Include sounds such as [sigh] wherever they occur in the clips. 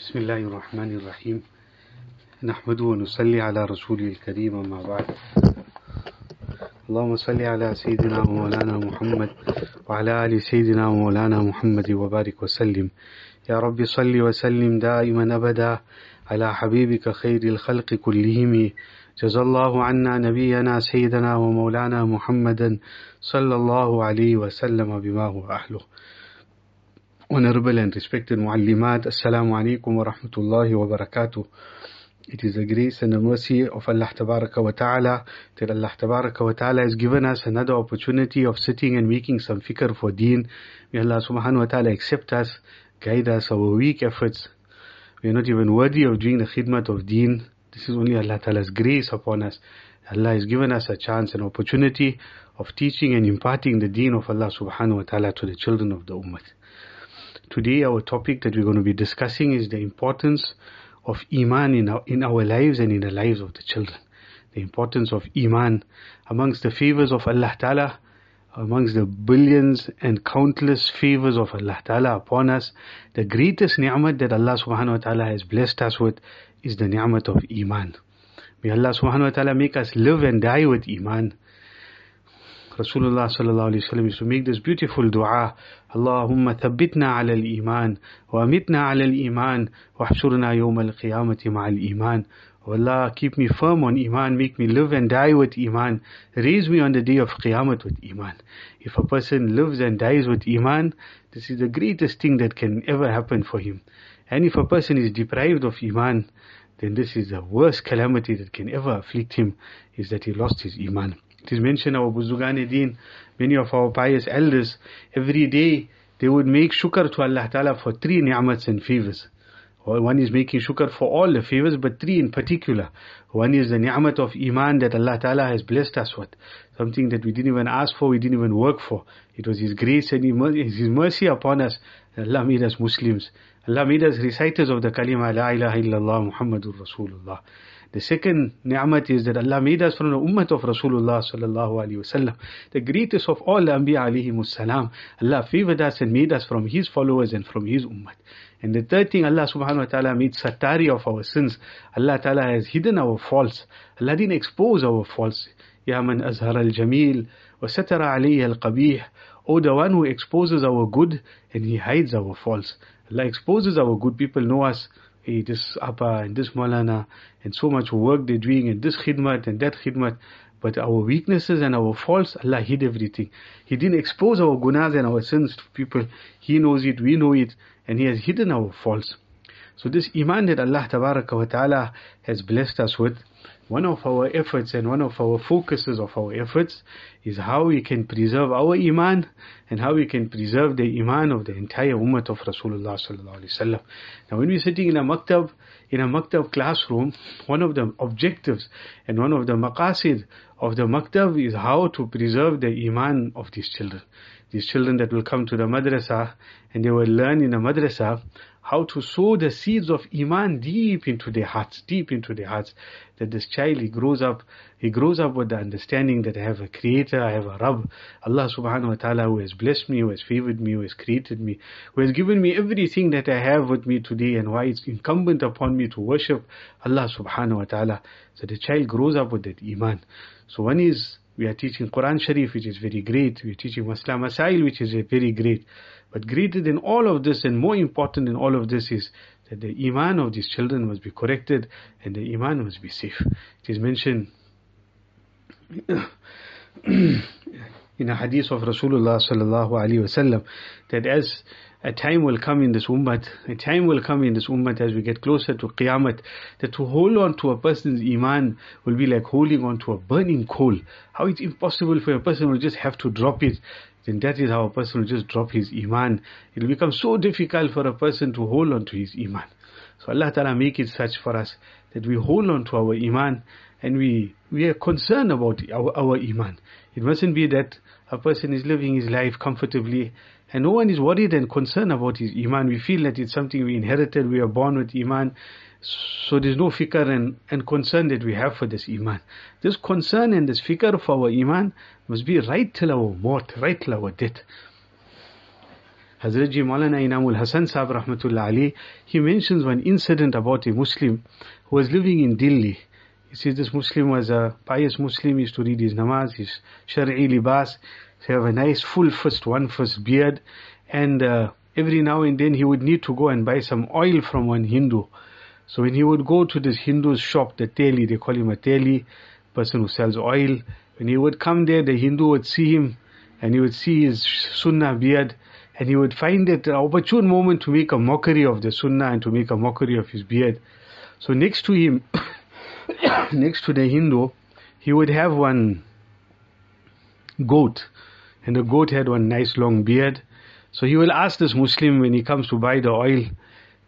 بسم الله الرحمن الرحيم. نحمد ونصلي على رسوله الكريم أما بعد. اللهم صل على سيدنا ومولانا محمد وعلى آل سيدنا ومولانا محمد وبارك وسلم. يا رب صل وسلم دائما أبدا على حبيبك خير الخلق كلهم. جزا الله عنا نبينا سيدنا ومولانا محمدا صلى الله عليه وسلم بما هو أهله. Honorable and respected Muallimat, Assalamu alaikum wa rahmatullahi wa barakatuh. It is the grace and the mercy of Allah Tabaraka wa Ta'ala that Allah Tabaraka wa Ta'ala has given us another opportunity of sitting and making some fikr for deen. May Allah Subhanahu wa Ta'ala accept us, guide us, our weak efforts. We are not even worthy of doing the khidmat of deen. This is only Allah Ta'ala's grace upon us. Allah has given us a chance and opportunity of teaching and imparting the deen of Allah Subhanahu wa Ta'ala to the children of the Ummah. Today our topic that we're going to be discussing is the importance of Iman in our, in our lives and in the lives of the children. The importance of Iman amongst the favors of Allah Ta'ala, amongst the billions and countless favors of Allah Ta'ala upon us. The greatest ni'mat that Allah Subhanahu wa Ta'ala has blessed us with is the ni'mat of Iman. May Allah Subhanahu wa Ta'ala make us live and die with Iman. Rasulullah sallallahu alayhi wasallam used to make this beautiful dua Allahumma thabbitna ala al-iman wa amitna ala al-iman wa ahshurna yawm al-qiyamati al-Iman. Allah, keep me firm on Iman, make me live and die with Iman, raise me on the day of Qiyamah with Iman. If a person lives and dies with Iman, this is the greatest thing that can ever happen for him. And if a person is deprived of Iman, then this is the worst calamity that can ever afflict him, is that he lost his Iman. It is mentioned our Buzurgane Deen, many of our pious elders, every day they would make shukr to Allah Ta'ala for three ni'mats and favors. One is making shukr for all the favors, but three in particular. One is the ni'mat of iman that Allah Ta'ala has blessed us with. Something that we didn't even ask for, we didn't even work for. It was His grace and His mercy upon us. Allah made us Muslims. Allah made us reciters of the kalima La ilaha illallah Muhammadur Rasulullah. The second ni'mat is that Allah made us from the ummah of Rasulullah sallallahu alaihi wasallam, the greatest of all the Anbiya alayhi salam. Allah favored us and made us from His followers and from His ummah. And the third thing, Allah subhanahu wa ta'ala made satari of our sins. Allah ta'ala has hidden our faults. Allah didn't expose our faults. Ya man azhar al-jameel wa satara alayhi al-qabih. Oh, the one who exposes our good and He hides our faults. Allah exposes our good. People know us hey, this Appa and this Malana and so much work they're doing and this khidmat and that khidmat. But our weaknesses and our faults, Allah hid everything. He didn't expose our gunas and our sins to people. He knows it, we know it, and He has hidden our faults. So this iman that Allah ta'ala has blessed us with, one of our efforts and one of our focuses of our efforts is how we can preserve our iman and how we can preserve the iman of the entire ummah of Rasulullah sallallahu alaihi wasallam. Now when we're sitting in a maktab, in a maktab classroom, one of the objectives and one of the maqasid of the maktab is how to preserve the iman of these children. These children that will come to the madrasa and they will learn in the madrasa how to sow the seeds of iman deep into their hearts, deep into their hearts. That this child, he grows up, he grows up with the understanding that I have a creator, I have a Rabb, Allah subhanahu wa ta'ala who has blessed me, who has favored me, who has created me, who has given me everything that I have with me today and why it's incumbent upon me to worship Allah subhanahu wa ta'ala. So the child grows up with that iman. So one is, we are teaching Quran Sharif, which is very great. We are teaching Masla Masail, which is a very great. But greater than all of this and more important than all of this is that the iman of these children must be corrected and the iman must be safe. It is mentioned [clears throat] in a hadith of Rasulullah sallallahu alaihi wasallam that as a time will come in this ummah, a time will come in this ummah as we get closer to Qiyamah, that to hold on to a person's iman will be like holding on to a burning coal. How it's impossible for a person will just have to drop it then that is how a person will just drop his iman. It will become so difficult for a person to hold on to his iman. So Allah Ta'ala make it such for us that we hold on to our iman and we, we are concerned about our, our iman. It mustn't be that a person is living his life comfortably and no one is worried and concerned about his iman. We feel that it's something we inherited, we are born with iman. So there's no fikr and, and concern that we have for this iman. This concern and this fikr for our iman must be right till our mort, right till our death. Hazrat Maulana Inamul Hasan Sahib Rahmatullah Ali, he mentions one incident about a Muslim who was living in Delhi. He says this Muslim was a pious Muslim, he used to read his namaz, his shari'i libas, he have a nice full fist, one fist beard, and uh, every now and then he would need to go and buy some oil from one Hindu. So when he would go to this Hindu's shop, the teli, they call him a teli, person who sells oil, when he would come there, the Hindu would see him and he would see his sunnah beard and he would find it an opportune moment to make a mockery of the sunnah and to make a mockery of his beard. So next to him, [coughs] next to the Hindu, he would have one goat and the goat had one nice long beard. So he will ask this Muslim when he comes to buy the oil,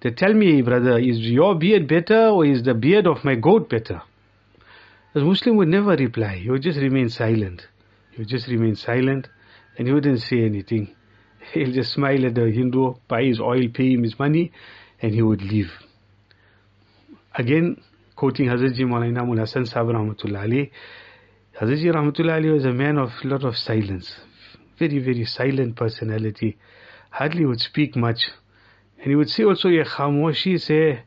they tell me, brother, is your beard better or is the beard of my goat better? The Muslim would never reply. He would just remain silent. He would just remain silent and he wouldn't say anything. [laughs] He'll just smile at the Hindu, buy his oil, pay him his money, and he would leave. Again, quoting Hazrat Ji Maulana Inamul Hasan Sahib Rahmatullah Ali, Hazrat Ji Rahmatullah Ali was a man of a lot of silence. Very, very silent personality. Hardly would speak much. And he would say also, ये खामोशी से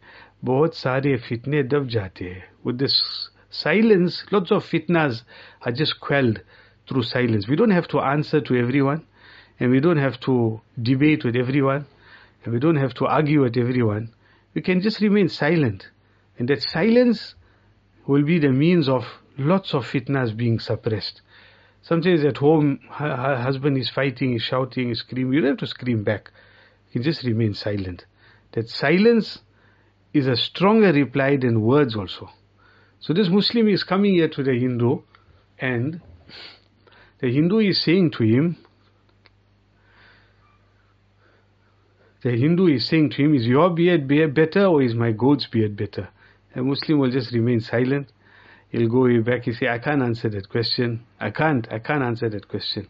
बहुत सारे फितने दब जाते हैं. With this silence, lots of fitnas are just quelled through silence. We don't have to answer to everyone, and we don't have to debate with everyone, and we don't have to argue with everyone. We can just remain silent. And that silence will be the means of lots of fitnas being suppressed. Sometimes at home, her husband is fighting, is shouting, is screaming. You don't have to scream back. You just remain silent. That silence is a stronger reply than words also. So this Muslim is coming here to the Hindu and the Hindu is saying to him, the Hindu is saying to him, is your beard better or is my goat's beard better? The Muslim will just remain silent. He'll go back, he say, I can't answer that question. I can't, I can't answer that question.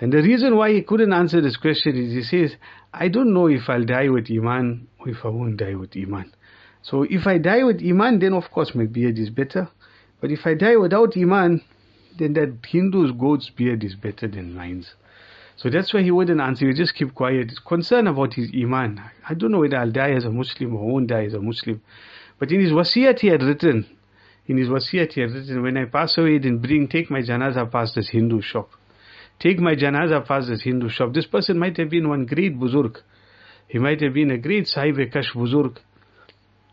And the reason why he couldn't answer this question is he says, I don't know if I'll die with Iman or if I won't die with Iman. So if I die with Iman, then of course my beard is better. But if I die without Iman, then that Hindu's goat's beard is better than mine's. So that's why he wouldn't answer. He just keep quiet. He's concerned about his Iman. I don't know whether I'll die as a Muslim or won't die as a Muslim. But in his wasiyat he had written, in his wasiyat he had written, when I pass away, then bring, take my janaza past this Hindu shop. Take my janaza past this Hindu shop. This person might have been one great buzurg. He might have been a great sahib kashf buzurg.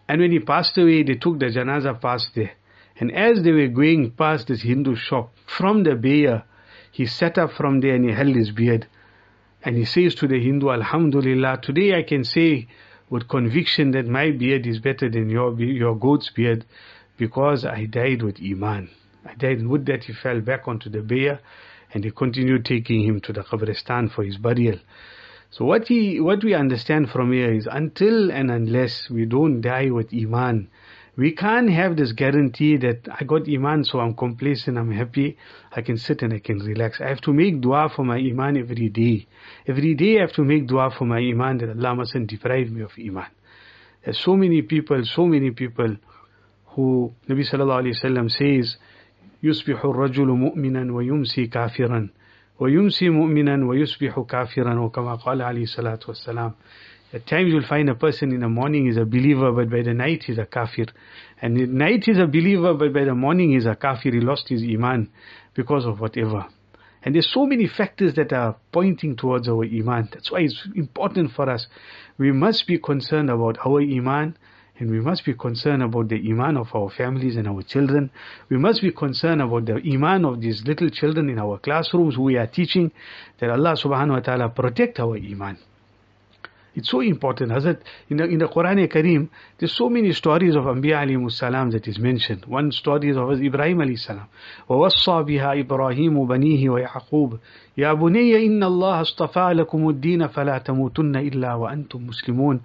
And when he passed away, they took the janaza past there. And as they were going past this Hindu shop, from the bayah, he sat up from there and he held his beard. And he says to the Hindu, Alhamdulillah, today I can say with conviction that my beard is better than your, your goat's beard because I died with Iman. I died, with that he fell back onto the bayah and they continued taking him to the Qabristan for his burial. So what he, what we understand from here is until and unless we don't die with Iman, we can't have this guarantee that I got Iman so I'm complacent, I'm happy, I can sit and I can relax. I have to make dua for my Iman every day. Every day I have to make dua for my Iman that Allah mustn't deprive me of Iman. There's so many people, so many people who Nabi sallallahu alayhi wasallam says, يصبح الرجل مؤمنا ويمسي كافرا ويمسي مؤمنا ويصبح كافرا وكما قال عليه الصلاة والسلام At times you'll find a person in the morning is a believer but by the night he's a kafir. And at night he's a believer but by the morning he's a kafir. He lost his iman because of whatever. And there's so many factors that are pointing towards our iman. That's why it's important for us. We must be concerned about our iman and we must be concerned about the iman of our families and our children. We must be concerned about the iman of these little children in our classrooms who we are teaching that Allah subhanahu wa ta'ala protect our iman. It's so important. Hazrat, in the, in the Quran Kareem, there's so many stories of Anbiya alayhi salam that is mentioned. One story is of Ibrahim alayhi salam. وَوَصَّى بِهَا إِبْرَاهِيمُ بَنِيهِ وَيَعْقُوبُ يَا بُنِيَّ إِنَّ اللَّهَ اصْطَفَى لَكُمُ الدِّينَ فَلَا تَمُوتُنَّ إِلَّا وَأَنْتُمْ مُسْلِمُونَ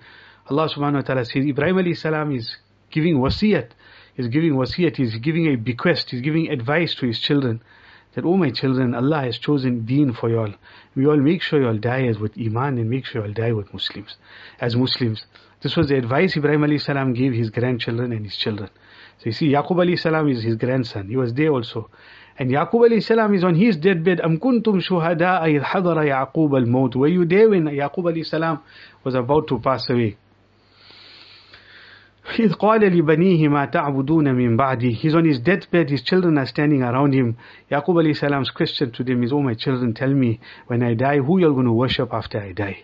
Allah subhanahu wa ta'ala says Ibrahim alayhi salam is giving wasiyat, is giving wasiyat, he's giving a bequest, he's giving advice to his children that, oh my children, Allah has chosen deen for y'all. We all make sure y'all die as with iman and make sure y'all die with Muslims, as Muslims. This was the advice Ibrahim alayhi salam gave his grandchildren and his children. So you see, Yaqub alayhi salam is his grandson. He was there also. And Yaqub alayhi salam is on his deathbed. Am kuntum shuhada hadara Yaqub al-maut. Were you there when Yaqub alayhi salam was about to pass away? إذ قال لبنيه ما تعبدون من بعدي He's on his deathbed, his children are standing around him. Yaqub alayhi salam's question to them is, Oh my children, tell me, when I die, who you're going to worship after I die?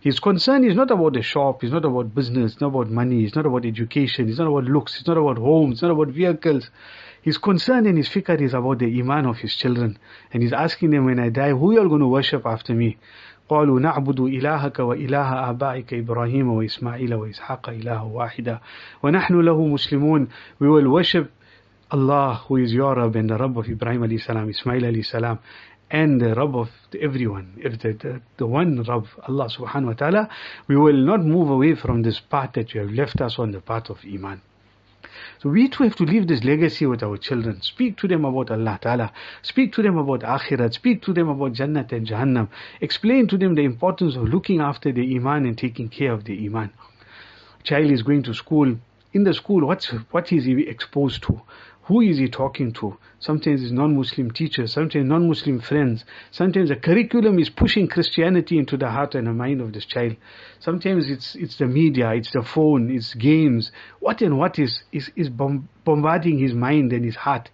His concern is not about the shop, it's not about business, it's not about money, it's not about education, it's not about looks, it's not about homes, it's not about vehicles. His concern and his fikr is about the iman of his children. And he's asking them, when I die, who are you going to worship after me? قالوا نعبد إلهك وإله آبائك إبراهيم وإسماعيل وإسحاق إله واحدا ونحن له مسلمون We will worship Allah who is your Rabb and the Rabb of Ibrahim alayhi salam, Ismail alayhi salam and the Rabb of everyone, if the, the, the one Rabb, Allah wa ta'ala, we will not move away from this path that you have left us on the path of Iman. So we too have to leave this legacy with our children. Speak to them about Allah Ta'ala. Speak to them about Akhirat. Speak to them about Jannat and Jahannam. Explain to them the importance of looking after the Iman and taking care of the Iman. Child is going to school. In the school, what's, what is he exposed to? Who is he talking to? Sometimes it's non-Muslim teachers, sometimes non-Muslim friends. Sometimes the curriculum is pushing Christianity into the heart and the mind of this child. Sometimes it's it's the media, it's the phone, it's games. What and what is is, is bombarding his mind and his heart?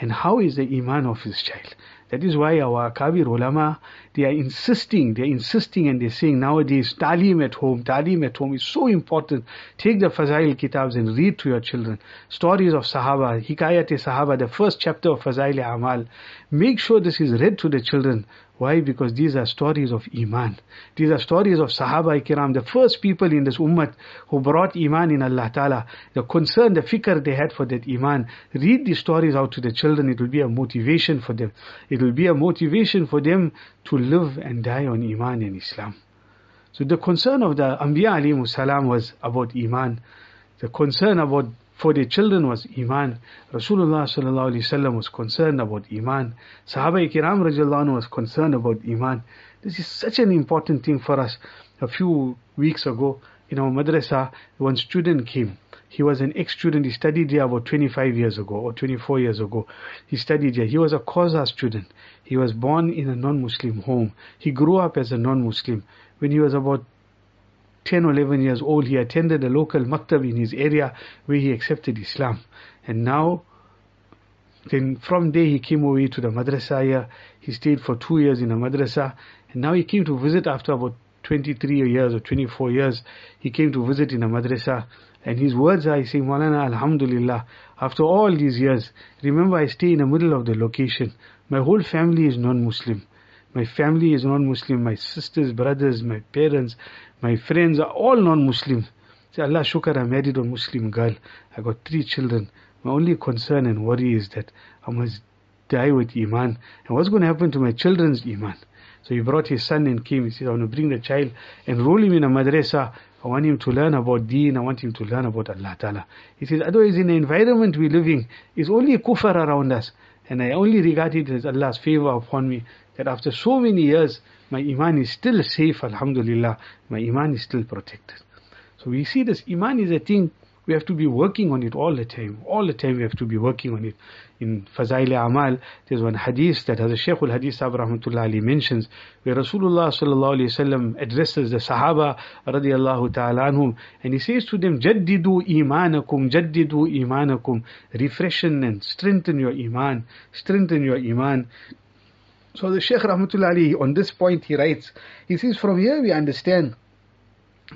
And how is the iman of his child? That is why our Kabir ulama, they are insisting, they are insisting and they're saying nowadays, talim at home, talim at home is so important. Take the Fazail Kitabs and read to your children. Stories of Sahaba, Hikayat-e Sahaba, the first chapter of Fazail Amal. Make sure this is read to the children. Why? Because these are stories of Iman. These are stories of Sahaba Kiram, the first people in this ummah who brought Iman in Allah Ta'ala. The concern, the fikr they had for that Iman. Read these stories out to the children. It will be a motivation for them. It will be a motivation for them to live and die on Iman and Islam. So the concern of the Anbiya alayhi salam was about Iman. The concern about for their children was Iman. Rasulullah sallallahu was concerned about Iman. Sahaba kiram radiallahu was concerned about Iman. This is such an important thing for us. A few weeks ago in our madrasa, one student came. He was an ex-student. He studied here about 25 years ago or 24 years ago. He studied here. He was a Qaza student. He was born in a non-Muslim home. He grew up as a non-Muslim. When he was about 10 or 11 years old, he attended a local maktab in his area where he accepted Islam. And now, then from there he came away to the madrasa. He stayed for two years in a madrasa. And now he came to visit after about 23 years or 24 years. He came to visit in a madrasa. And his words are saying, Malana, Alhamdulillah, after all these years, remember I stay in the middle of the location. My whole family is non-Muslim. My family is non-Muslim. My sisters, brothers, my parents, my friends are all non-Muslim. Say, Allah shukar, I married a Muslim girl. I got three children. My only concern and worry is that I must die with Iman. And what's going to happen to my children's Iman? So he brought his son and came. He said, I want to bring the child, and enroll him in a madrasa. I want him to learn about deen. I want him to learn about Allah Ta'ala. He says, otherwise in the environment we're living, is only kufr around us. And I only regard it as Allah's favor upon me that after so many years, my iman is still safe, alhamdulillah. My iman is still protected. So we see this iman is a thing we have to be working on it all the time. All the time we have to be working on it. In Fazail Amal, there's one hadith that Hazrat Shaykh al-Hadith Sahib Rahmatullah Ali mentions where Rasulullah sallallahu alayhi wasallam addresses the Sahaba radiallahu ta'ala anhum and he says to them, Jaddidu imanakum, jaddidu imanakum, refreshen and strengthen your iman, strengthen your iman. So the Shaykh Rahmatullah Ali, on this point he writes, he says, from here we understand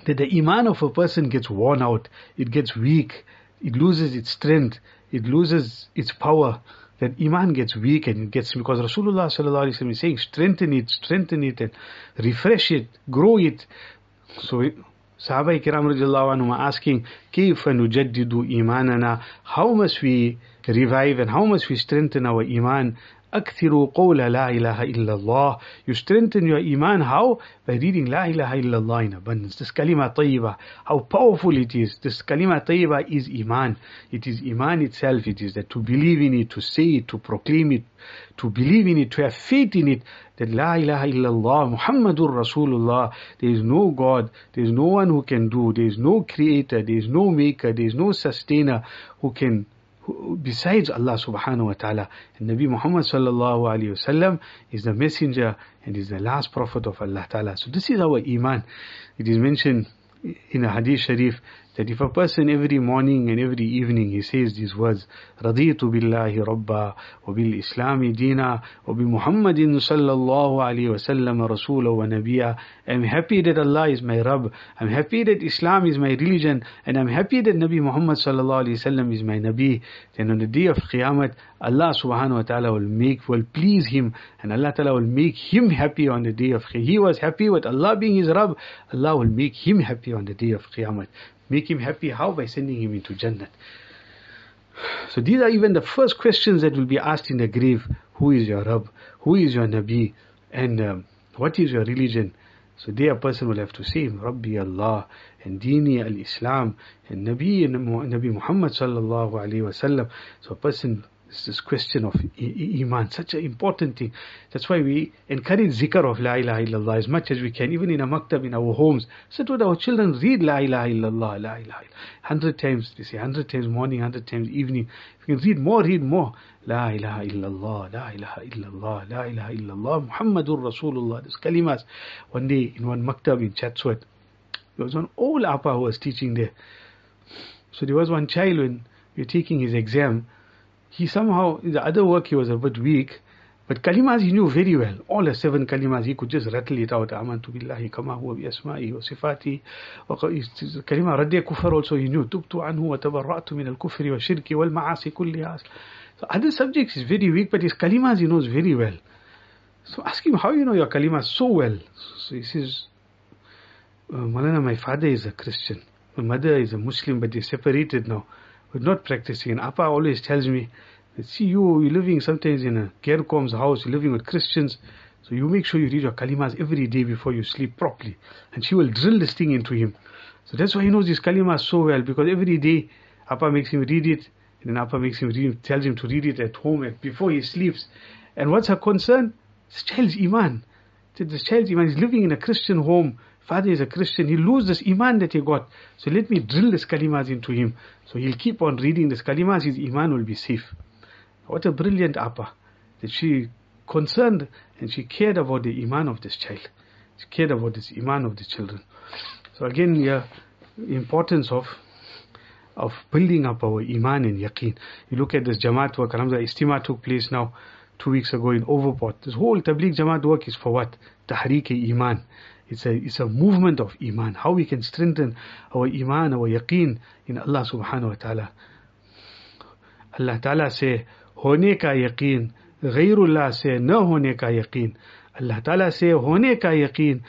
that the iman of a person gets worn out, it gets weak, it loses its strength, it loses its power. That iman gets weak and it gets because Rasulullah sallallahu alaihi wasallam is saying strengthen it, strengthen it, and refresh it, grow it. So Sahaba Kiram radiallahu anhum are asking, كيف نجدد إيماننا? How must we revive and how must we strengthen our iman? أكثروا قول لا إله إلا الله You strengthen your iman how? By reading إله إلا الله in abundance. This kalima tayyiba, how powerful it is. This kalima tayyiba is iman. It is iman itself. It is that to believe in it, to say it, to proclaim it, to believe in it, to have faith in it. That La ilaha illallah, Muhammadur Rasulullah. There is no God. There is no one who can do. There is no creator. There is no maker. There is no sustainer who can besides Allah subhanahu wa ta'ala. And Nabi Muhammad sallallahu alayhi wasallam is the messenger and is the last prophet of Allah ta'ala. So this is our iman. It is mentioned in a hadith sharif that if a person every morning and every evening he says these words رضيت بالله ربا وبالإسلام دينا وبمحمد صلى الله عليه وسلم رسولا ونبيا I'm happy that Allah is my Rabb I'm happy that Islam is my religion and I'm happy that Nabi Muhammad صلى الله عليه وسلم is my Nabi then on the day of Qiyamah Allah subhanahu wa ta'ala will make will please him and Allah ta'ala will make him happy on the day of Qiyamah he was happy with Allah being his Rabb Allah will make him happy on the day of Qiyamah Make him happy. How? By sending him into Jannah. So these are even the first questions that will be asked in the grave. Who is your Rabb? Who is your Nabi? And um, what is your religion? So there a person will have to say, Rabbi Allah, and Dini al-Islam, and Nabi, and Nabi Muhammad sallallahu alayhi wasallam. So a person this question of Iman, such an important thing. That's why we encourage zikr of La ilaha illallah as much as we can, even in a maktab, in our homes. Sit with our children, read La ilaha illallah, La ilaha illallah. Hundred times, they say, hundred times morning, hundred times evening. If you can read more, read more. La ilaha illallah, La ilaha illallah, La ilaha illallah, Muhammadur Rasulullah. This kalimas. One day in one maktab in Chatsworth, there was one old Appa who was teaching there. So there was one child when we were taking his exam, he somehow, in the other work he was a bit weak, but kalimas he knew very well. All the seven kalimas, he could just rattle it out. Amantu billahi kama huwa bi asma'i wa sifati. Kalima raddi kufar also he knew. Tubtu anhu wa tabarra'tu min al-kufri wa shirki wal ma'asi kulliha. So other subjects is very weak, but his kalimas he knows very well. So ask him, how you know your kalimas so well? So he says, uh, Malana, my father is a Christian. My mother is a Muslim, but they separated now but not practicing. And Appa always tells me, see you, you're living sometimes in a Gerkom's house, you're living with Christians, so you make sure you read your kalimas every day before you sleep properly. And she will drill this thing into him. So that's why he knows these kalimas so well, because every day Appa makes him read it, and then Appa makes him read, tells him to read it at home before he sleeps. And what's her concern? This child's iman. This child's iman is living in a Christian home father is a Christian, he lose this iman that he got. So let me drill this kalimas into him. So he'll keep on reading this kalimas, his iman will be safe. What a brilliant appa. That she concerned and she cared about the iman of this child. She cared about this iman of the children. So again, yeah, importance of of building up our iman and yaqeen. You look at this Jamaat work, Alhamdulillah, Ijtima took place now two weeks ago in Overport. This whole Tabligh Jamaat work is for what? Tahriq iman. It's a, it's a movement of Iman. How we can strengthen our Iman, our Yaqeen in Allah subhanahu wa ta'ala. Allah ta'ala say, होने का यकीन गैरुल्लाह से न होने का यकीन अल्लाह ताला से होने का यकीन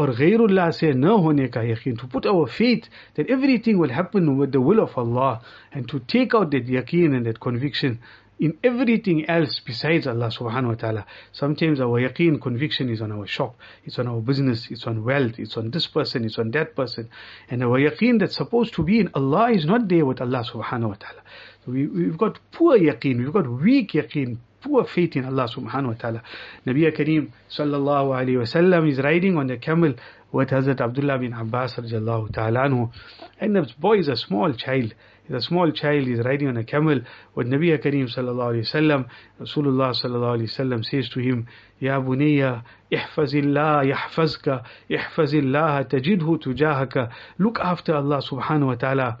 और गैरुल्लाह से न होने का यकीन to put our faith that everything will happen with the will of Allah and to take out that yaqeen and that conviction in everything else besides Allah subhanahu wa ta'ala. Sometimes our yaqeen conviction is on our shop, it's on our business, it's on wealth, it's on this person, it's on that person. And our yaqeen that's supposed to be in Allah is not there with Allah subhanahu wa ta'ala. So we, we've got poor yaqeen, we've got weak yaqeen, poor faith in Allah subhanahu wa ta'ala. Nabi Kareem sallallahu alayhi wa sallam is riding on the camel with Hazrat Abdullah bin Abbas radiallahu ta'ala anhu. And the boy is a small child a small child is riding on a camel with Nabi Kareem sallallahu alayhi wasallam Rasulullah sallallahu wasallam says to him Ya bunayya ihfazillah yahfazka ihfazillah tajidhu tujahaka look after Allah subhanahu wa ta'ala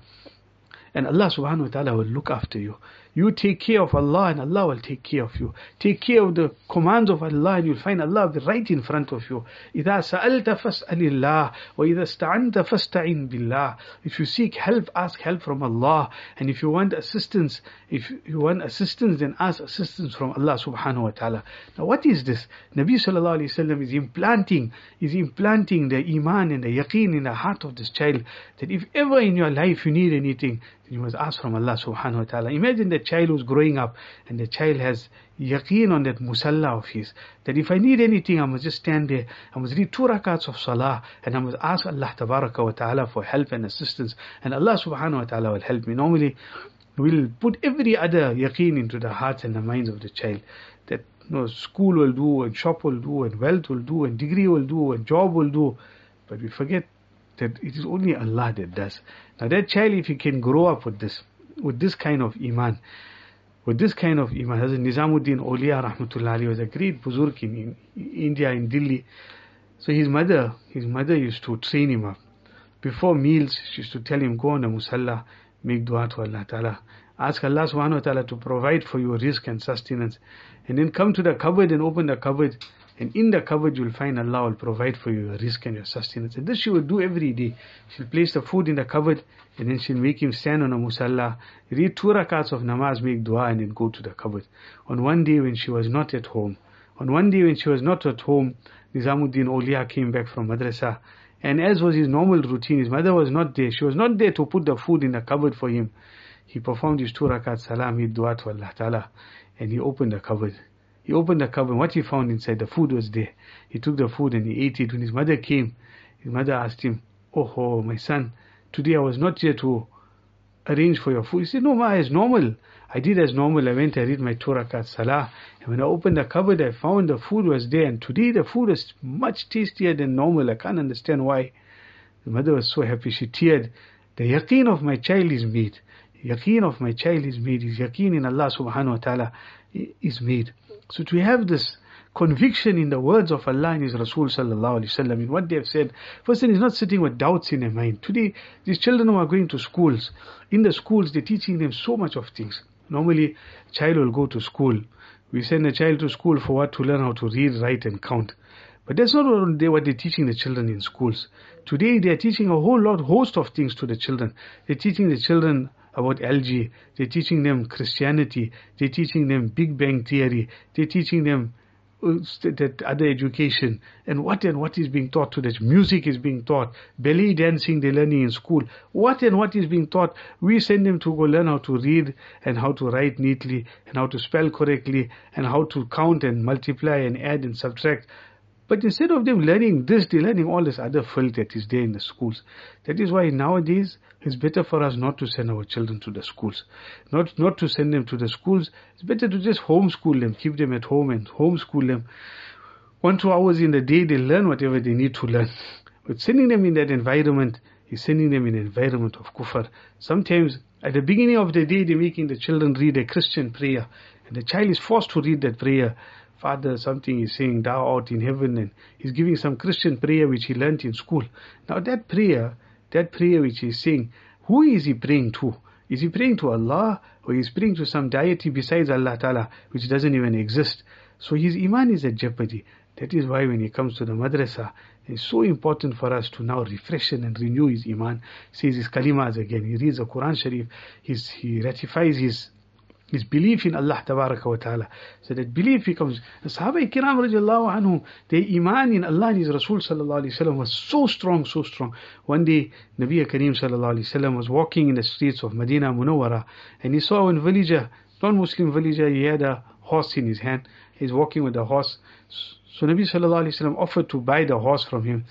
and Allah subhanahu wa ta'ala will look after you you take care of Allah and Allah will take care of you. Take care of the commands of Allah and you'll find Allah right in front of you. إِذَا سَأَلْتَ فَاسْأَلِ اللَّهِ وَإِذَا اسْتَعَنْتَ فَاسْتَعِنْ بِاللَّهِ If you seek help, ask help from Allah. And if you want assistance, if you want assistance, then ask assistance from Allah subhanahu wa ta'ala. Now what is this? Nabi sallallahu alayhi wasallam is implanting, is implanting the iman and the yaqeen in the heart of this child that if ever in your life you need anything, you must ask from Allah subhanahu wa ta'ala. Imagine the child who's growing up and the child has yaqeen on that musalla of his. That if I need anything, I must just stand there. I must read two rakats of salah and I must ask Allah tabaraka wa ta'ala for help and assistance. And Allah subhanahu wa ta'ala will help me. Normally, we'll put every other yaqeen into the hearts and the minds of the child. That you know, school will do and shop will do and wealth will do and degree will do and job will do. But we forget that it is only Allah that does. Now that child, if he can grow up with this, with this kind of iman, with this kind of iman, Hazrat Nizamuddin Awliya Rahmatullah was a great buzurg in, in India, in Delhi. So his mother, his mother used to train him up. Before meals, she used to tell him, go on the musalla, make dua to Allah Ta'ala. Ask Allah subhanahu wa ta'ala to provide for you rizq and sustenance. And then come to the cupboard and open the cupboard. And in the cupboard you'll find Allah will provide for you your rizq and your sustenance. And this she would do every day. She'll place the food in the cupboard and then she'll make him stand on a musalla, read two rakats of namaz, make dua and then go to the cupboard. On one day when she was not at home, on one day when she was not at home, Nizamuddin Awliya came back from madrasa and as was his normal routine, his mother was not there. She was not there to put the food in the cupboard for him. He performed his two rakat salam, he dua to Allah Ta'ala, and he opened the cupboard. He opened the cupboard. What he found inside, the food was there. He took the food and he ate it. When his mother came, his mother asked him, Oh, oh my son, today I was not here to arrange for your food. He said, No, ma, it's normal. I did as normal. I went, I read my two rakat salah. And when I opened the cupboard, I found the food was there. And today the food is much tastier than normal. I can't understand why. The mother was so happy. She teared. The yaqeen of my child is made yaqeen of my child is made, his yaqeen in Allah subhanahu wa ta'ala is made. So to have this conviction in the words of Allah and His Rasul sallallahu alayhi wasallam in what they have said, person is not sitting with doubts in their mind. Today, these children who are going to schools, in the schools they're teaching them so much of things. Normally, a child will go to school. We send a child to school for what? To learn how to read, write and count. But that's not what they're teaching the children in schools. Today they are teaching a whole lot, host of things to the children. They're teaching the children about algae. They're teaching them Christianity. They're teaching them Big Bang Theory. They're teaching them uh, that other education and what and what is being taught to them. Music is being taught. Belly dancing they're learning in school. What and what is being taught. We send them to go learn how to read and how to write neatly and how to spell correctly and how to count and multiply and add and subtract. But instead of them learning this, they're learning all this other filth that is there in the schools. That is why nowadays it's better for us not to send our children to the schools. Not, not to send them to the schools. It's better to just homeschool them, keep them at home and homeschool them. One, two hours in the day, they learn whatever they need to learn. [laughs] But sending them in that environment is sending them in an environment of kufr. Sometimes at the beginning of the day, they're making the children read a Christian prayer. And the child is forced to read that prayer Father something is saying, thou art in heaven, and he's giving some Christian prayer which he learnt in school. Now that prayer, that prayer which he's saying, who is he praying to? Is he praying to Allah or is praying to some deity besides Allah Ta'ala which doesn't even exist? So his iman is at jeopardy. That is why when he comes to the madrasa, it's so important for us to now refresh and renew his iman. Says his kalimas again. He reads the Quran Sharif. He's, he ratifies his his belief in Allah wa Ta'ala. So that belief becomes, the Sahaba Kiram radiallahu anhu, their iman in Allah and His Rasul sallallahu alayhi wasallam was so strong, so strong. One day, Nabi Kareem sallallahu alayhi wasallam was walking in the streets of Medina Munawwara and he saw a villager, non-Muslim villager, he had a horse in his hand. He's walking with the horse. So Nabi sallallahu alayhi wasallam offered to buy the horse from him.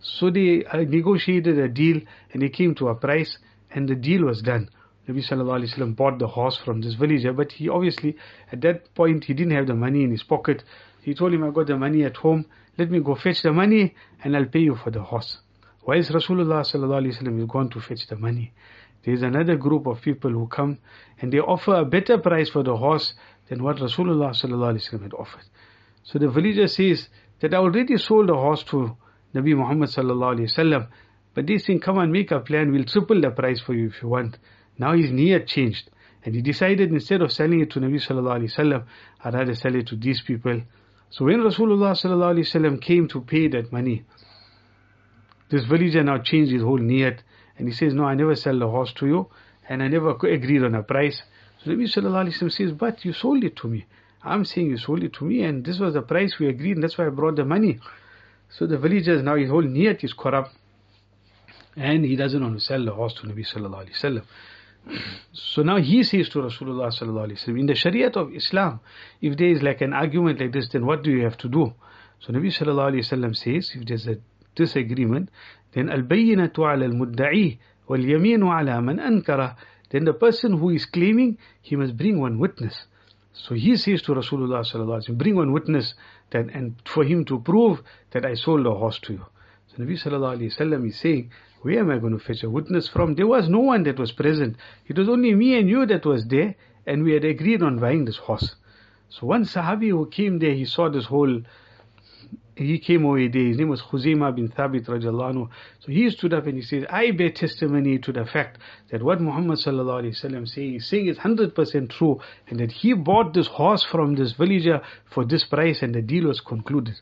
So they uh, negotiated a deal and they came to a price and the deal was done. Nabi sallallahu alaihi wasallam bought the horse from this villager, but he obviously at that point he didn't have the money in his pocket. He told him, I got the money at home. Let me go fetch the money and I'll pay you for the horse. Why is Rasulullah sallallahu alaihi wasallam gone to fetch the money? There's another group of people who come and they offer a better price for the horse than what Rasulullah sallallahu alaihi wasallam had offered. So the villager says that I already sold the horse to Nabi Muhammad sallallahu alaihi wasallam, but they saying, come and make a plan. We'll triple the price for you if you want. Now his niyat changed. And he decided instead of selling it to Nabi sallallahu wasallam, I'd rather sell it to these people. So when Rasulullah sallallahu wasallam came to pay that money, this villager now changed his whole niyat. And he says, no, I never sell the horse to you. And I never agreed on a price. So Nabi sallallahu wasallam says, but you sold it to me. I'm saying you sold it to me and this was the price we agreed and that's why I brought the money. So the villager now his whole niyat is corrupt. And he doesn't want to sell the horse to Nabi sallallahu alayhi wasallam. So now he says to Rasulullah sallallahu in the Shariat of Islam, if there is like an argument like this, then what do you have to do? So Nabi sallallahu alaihi wasallam says, if there's a disagreement, then al-bayyinatu ala al-mudda'i wal-yaminu ala man ankara. Then the person who is claiming, he must bring one witness. So he says to Rasulullah sallallahu alaihi bring one witness that, and for him to prove that I sold a horse to you. So Nabi sallallahu alaihi wasallam is saying, Where am I going to fetch a witness from? There was no one that was present. It was only me and you that was there, and we had agreed on buying this horse. So one Sahabi who came there, he saw this whole he came away there. His name was Khuzaimah bin Thabit radiallahu So he stood up and he said, I bear testimony to the fact that what Muhammad sallallahu alayhi wasallam saying, is saying is 100% true and that he bought this horse from this villager for this price and the deal was concluded.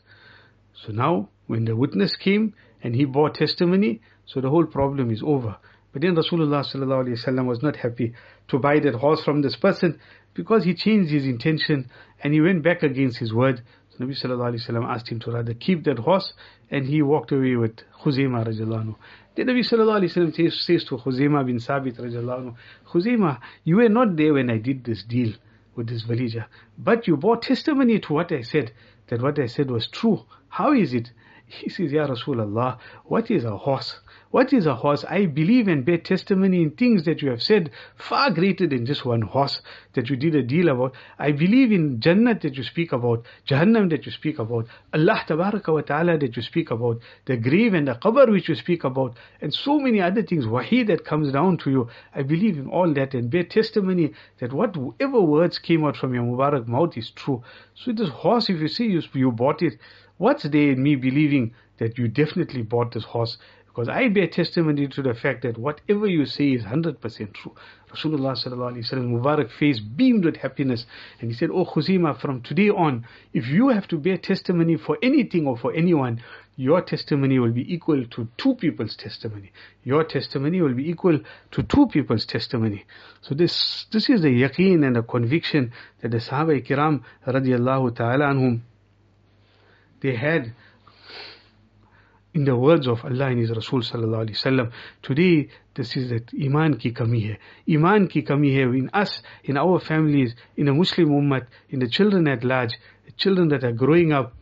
So now when the witness came and he bore testimony, so the whole problem is over. But then Rasulullah wasallam was not happy to buy that horse from this person because he changed his intention and he went back against his word. So Nabi wa asked him to rather keep that horse and he walked away with Khuzaimah radiallahu Then Nabi wa says to Khuzaimah bin Sabit radiallahu Khuzaimah, you were not there when I did this deal with this villager, but you bore testimony to what I said, that what I said was true. How is it? He says, Ya Rasulullah, what is a horse? What is a horse? I believe and bear testimony in things that you have said far greater than just one horse that you did a deal about. I believe in Jannah that you speak about, Jahannam that you speak about, Allah wa Ta'ala that you speak about, the grave and the qabr which you speak about, and so many other things, wahi that comes down to you. I believe in all that and bear testimony that whatever words came out from your Mubarak mouth is true. So this horse, if you say you, you bought it, what's there in me believing that you definitely bought this horse? Because I bear testimony to the fact that whatever you say is 100% true. Rasulullah sallallahu Mubarak face beamed with happiness and he said, Oh Khuzaimah, from today on, if you have to bear testimony for anything or for anyone, your testimony will be equal to two people's testimony. Your testimony will be equal to two people's testimony. So this this is the yaqeen and the conviction that the Sahaba Kiram radiallahu ta'ala anhum they had in the words of Allah and His Rasul sallallahu alaihi wasallam. Today, this is that iman ki kami hai. Iman ki kami hai in us, in our families, in the Muslim ummah, in the children at large, the children that are growing up.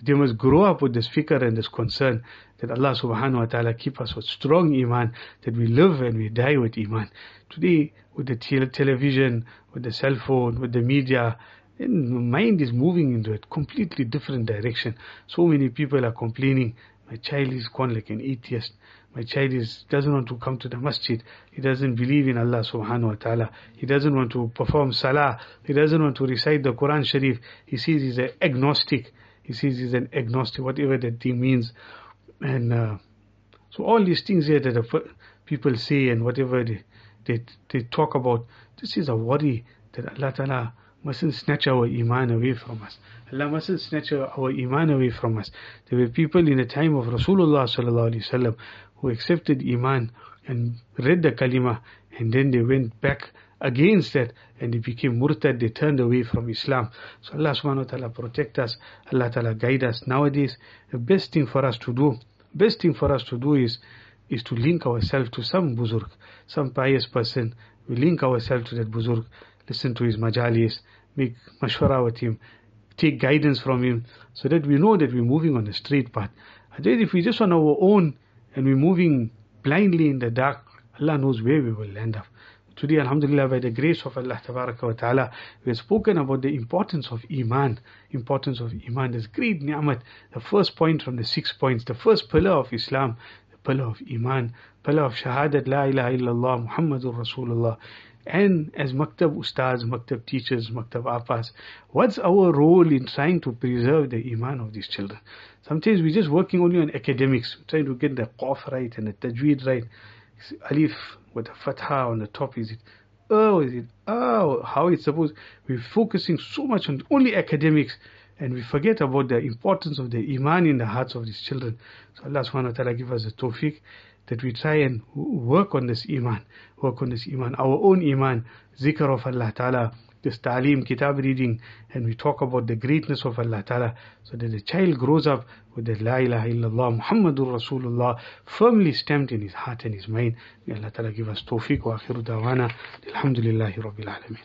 They must grow up with this fikr and this concern that Allah subhanahu wa ta'ala keep us with strong iman, that we live and we die with iman. Today, with the television, with the cell phone, with the media, and mind is moving into a completely different direction. So many people are complaining my child is gone like an atheist. My child is, doesn't want to come to the masjid. He doesn't believe in Allah subhanahu wa ta'ala. He doesn't want to perform salah. He doesn't want to recite the Quran Sharif. He says he's an agnostic. He says he's an agnostic, whatever that thing means. And uh, so all these things here that the people say and whatever they, they, they talk about, this is a worry that Allah ta'ala mustn't snatch our iman away from us. Allah mustn't snatch our iman away from us. There were people in the time of Rasulullah sallallahu who accepted iman and read the kalima and then they went back against that and they became murtad, they turned away from Islam. So Allah subhanahu wa ta'ala protect us, Allah ta'ala guide us. Nowadays, the best thing for us to do, best thing for us to do is is to link ourselves to some buzurg, some pious person. We link ourselves to that buzurg listen to his majalis, make mashwara with him, take guidance from him, so that we know that we're moving on the straight path. If we just on our own and we're moving blindly in the dark, Allah knows where we will end up. Today, Alhamdulillah, by the grace of Allah wa Ta'ala, we have spoken about the importance of Iman. Importance of Iman. This great ni'mat. The first point from the six points. The first pillar of Islam. The pillar of Iman. Pillar of Shahadat La ilaha illallah Muhammadur Rasulullah and as maktab ustads, maktab teachers, maktab apas, what's our role in trying to preserve the iman of these children? Sometimes we're just working only on academics, trying to get the qaf right and the tajweed right. Alif with a fatha on the top, is it oh, is it oh, how it's supposed? We're focusing so much on only academics and we forget about the importance of the iman in the hearts of these children. So Allah subhanahu wa ta'ala give us the tawfiq that we try and work on this iman, work on this iman, our own iman, zikr of Allah Ta'ala, this ta'lim, kitab reading, and we talk about the greatness of Allah Ta'ala, so that the child grows up with the La ilaha illallah, Muhammadur Rasulullah, firmly stamped in his heart and his mind. May Allah Ta'ala give us tawfiq wa akhiru dawana, alhamdulillahi rabbil alameen.